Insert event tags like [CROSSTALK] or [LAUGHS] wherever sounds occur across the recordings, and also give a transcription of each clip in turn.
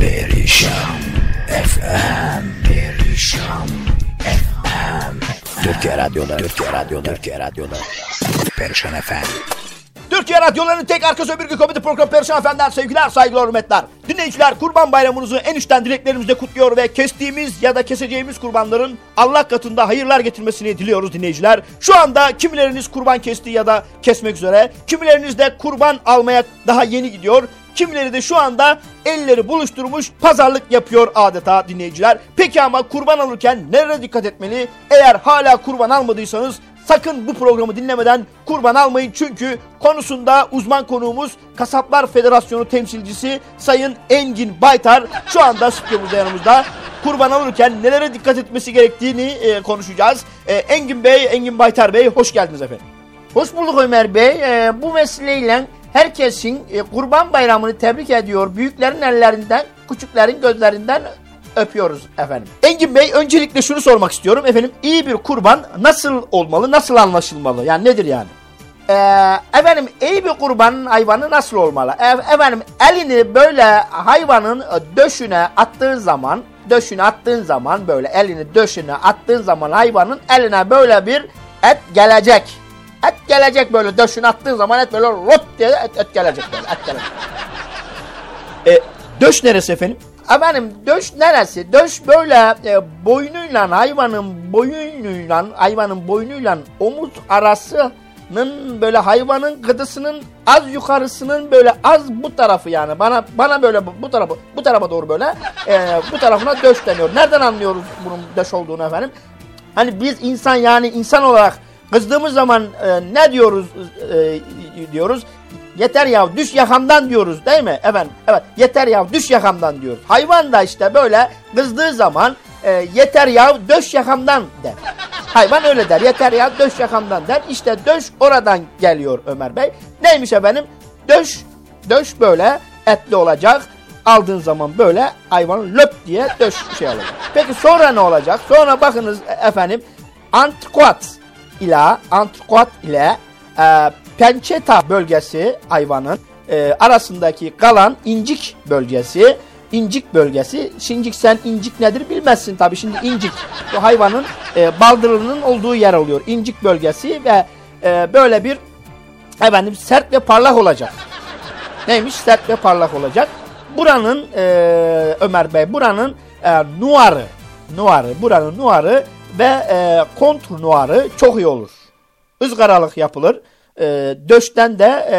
Perişan FM Perişan FM Türkiye Radyo'da Türkiye Radyo'da Türkiye Radyo'da Perişan FM Türkiye Radyoları'nın tek arka sömürge komedi programı Perişan Efendi'den sevgiler, saygılar, hürmetler. Dinleyiciler kurban bayramınızı en içten dileklerimizle kutluyor ve kestiğimiz ya da keseceğimiz kurbanların Allah katında hayırlar getirmesini diliyoruz dinleyiciler. Şu anda kimileriniz kurban kesti ya da kesmek üzere, kimileriniz de kurban almaya daha yeni gidiyor. Kimileri de şu anda elleri buluşturmuş pazarlık yapıyor adeta dinleyiciler. Peki ama kurban alırken nereye dikkat etmeli? Eğer hala kurban almadıysanız Sakın bu programı dinlemeden kurban almayın çünkü konusunda uzman konuğumuz Kasaplar Federasyonu temsilcisi Sayın Engin Baytar şu anda stüdyomuzda yanımızda. Kurban alırken nelere dikkat etmesi gerektiğini e, konuşacağız. E, Engin Bey, Engin Baytar Bey hoş geldiniz efendim. Hoş bulduk Ömer Bey. Ee, bu vesileyle herkesin e, kurban bayramını tebrik ediyor. Büyüklerin ellerinden, küçüklerin gözlerinden öpüyoruz efendim. Engin Bey öncelikle şunu sormak istiyorum efendim. iyi bir kurban nasıl olmalı, nasıl anlaşılmalı? Yani nedir yani? Ee, efendim iyi bir kurban hayvanı nasıl olmalı? E- efendim elini böyle hayvanın döşüne attığın zaman, döşüne attığın zaman böyle elini döşüne attığın zaman hayvanın eline böyle bir et gelecek. Et gelecek böyle döşüne attığın zaman et böyle rot diye et, et gelecek böyle et gelecek. E, döş neresi efendim? Efendim döş neresi? Döş böyle e, boynuyla hayvanın boynuyla hayvanın boynuyla omuz arasının böyle hayvanın gıdısının az yukarısının böyle az bu tarafı yani bana bana böyle bu, bu tarafı bu tarafa doğru böyle e, bu tarafına döş deniyor. Nereden anlıyoruz bunun döş olduğunu efendim? Hani biz insan yani insan olarak kızdığımız zaman e, ne diyoruz e, diyoruz? Yeter ya düş yakamdan diyoruz değil mi? Efendim evet yeter ya düş yakamdan diyoruz. Hayvan da işte böyle kızdığı zaman e, yeter ya döş yakamdan der. Hayvan öyle der yeter ya döş yakamdan der. İşte döş oradan geliyor Ömer Bey. Neymiş efendim? Döş, döş böyle etli olacak. Aldığın zaman böyle hayvan löp diye döş şey alacak. Peki sonra ne olacak? Sonra bakınız efendim antrikot ile antrikot ile e, pençeta bölgesi hayvanın e, arasındaki kalan incik bölgesi incik bölgesi. Şimdi sen incik nedir bilmezsin tabii. Şimdi incik bu hayvanın e, baldırının olduğu yer oluyor. İncik bölgesi ve e, böyle bir efendim sert ve parlak olacak. Neymiş? Sert ve parlak olacak. Buranın e, Ömer Bey buranın e, nuarı nuarı buranın nuarı ve e, kontur nuarı çok iyi olur. Izgaralık yapılır e, döşten de e,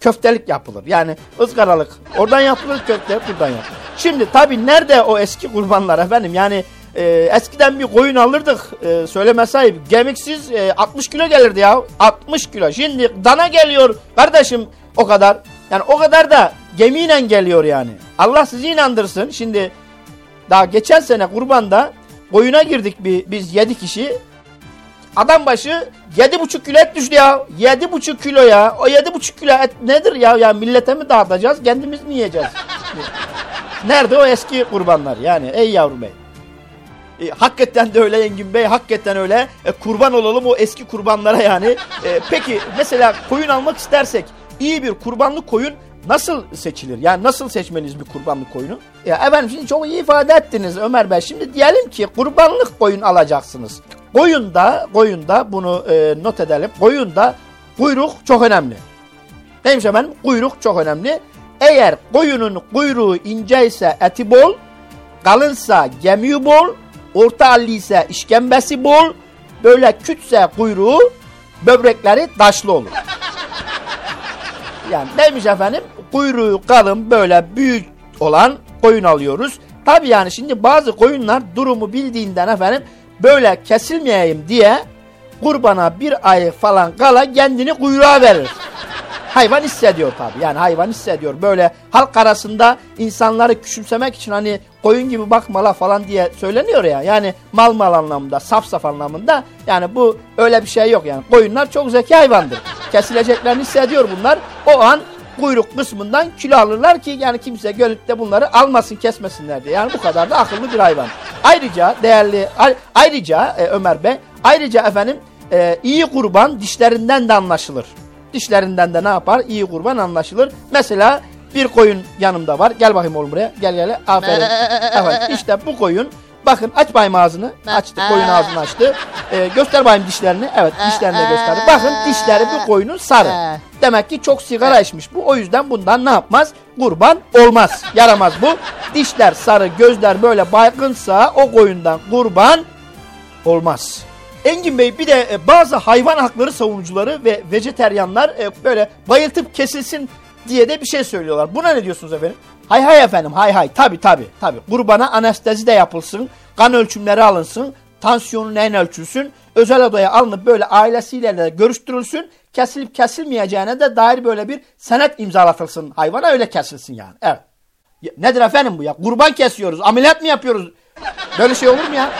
köftelik yapılır. Yani ızgaralık oradan yapılır, köfte buradan yapılır. Şimdi tabii nerede o eski kurbanlar efendim? Yani e, eskiden bir koyun alırdık e, söyleme sahip. Gemiksiz e, 60 kilo gelirdi ya. 60 kilo. Şimdi dana geliyor kardeşim o kadar. Yani o kadar da gemiyle geliyor yani. Allah sizi inandırsın. Şimdi daha geçen sene kurbanda koyuna girdik bir, biz 7 kişi. Adam başı yedi buçuk kilo et düştü ya. Yedi buçuk kilo ya. O yedi buçuk kilo et nedir ya? Ya millete mi dağıtacağız? Kendimiz mi yiyeceğiz? [LAUGHS] Nerede o eski kurbanlar? Yani ey yavrum bey. E, hakikaten de öyle Engin Bey, hakikaten öyle. E, kurban olalım o eski kurbanlara yani. E, peki mesela koyun almak istersek iyi bir kurbanlık koyun nasıl seçilir? Yani nasıl seçmeliyiz bir kurbanlık koyunu? Ya efendim şimdi çok iyi ifade ettiniz Ömer Bey. Şimdi diyelim ki kurbanlık koyun alacaksınız. Koyunda, koyunda bunu e, not edelim. Koyunda kuyruk çok önemli. Neymiş efendim? Kuyruk çok önemli. Eğer koyunun kuyruğu ince ise eti bol, kalınsa gemiği bol, orta halli ise işkembesi bol, böyle küçse kuyruğu, böbrekleri taşlı olur. [LAUGHS] Yani neymiş efendim? Kuyruğu kalın böyle büyük olan koyun alıyoruz. Tabi yani şimdi bazı koyunlar durumu bildiğinden efendim böyle kesilmeyeyim diye kurbana bir ay falan kala kendini kuyruğa verir. Hayvan hissediyor tabii. Yani hayvan hissediyor. Böyle halk arasında insanları küçümsemek için hani koyun gibi bakmala falan diye söyleniyor ya. Yani mal mal anlamında, saf saf anlamında. Yani bu öyle bir şey yok yani. Koyunlar çok zeki hayvandır. Kesileceklerini hissediyor bunlar. O an kuyruk kısmından kilo alırlar ki yani kimse görüp de bunları almasın kesmesinler diye. Yani bu kadar da akıllı bir hayvan. Ayrıca değerli ayrıca e, Ömer Bey ayrıca efendim e, iyi kurban dişlerinden de anlaşılır. Dişlerinden de ne yapar? İyi kurban anlaşılır. Mesela Bir koyun yanımda var. Gel bakayım oğlum buraya. Gel gel. Aferin. [LAUGHS] evet, işte bu koyun. Bakın aç bayım ağzını. Açtı. Koyun ağzını açtı. Ee, göster bayım dişlerini. Evet dişlerini de gösterdi. Bakın dişleri bu koyunun sarı. Demek ki çok sigara içmiş bu. O yüzden bundan ne yapmaz? Kurban olmaz. Yaramaz bu. Dişler sarı, gözler böyle baygınsa o koyundan kurban olmaz. Engin Bey bir de e, bazı hayvan hakları savunucuları ve vejeteryanlar e, böyle bayıltıp kesilsin diye de bir şey söylüyorlar. Buna ne diyorsunuz efendim? Hay hay efendim hay hay tabi tabi tabi. Kurbana anestezi de yapılsın. Kan ölçümleri alınsın. Tansiyonu en ölçülsün. Özel odaya alınıp böyle ailesiyle de görüştürülsün. Kesilip kesilmeyeceğine de dair böyle bir senet imzalatılsın. Hayvana öyle kesilsin yani. Evet. Nedir efendim bu ya? Kurban kesiyoruz. Ameliyat mı yapıyoruz? Böyle şey olur mu ya?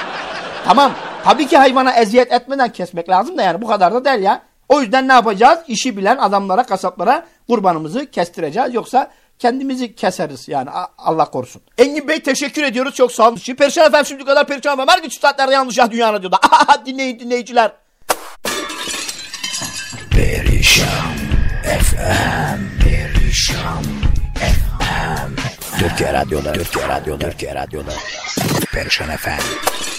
Tamam. Tabii ki hayvana eziyet etmeden kesmek lazım da yani bu kadar da değil ya. O yüzden ne yapacağız? İşi bilen adamlara, kasaplara kurbanımızı kestireceğiz. Yoksa kendimizi keseriz yani Allah korusun. Engin Bey teşekkür ediyoruz. Çok sağ olun. Şimdi Perişan efendim şimdi kadar Perişan efendim. Her gün şu saatlerde yanlış ya Dünya Radyo'da. [LAUGHS] Dinleyin dinleyiciler. Perişan FM Perişan FM Türkiye Radyo'da Türkiye Radyo'da Türkiye Radyo'da Perişan FM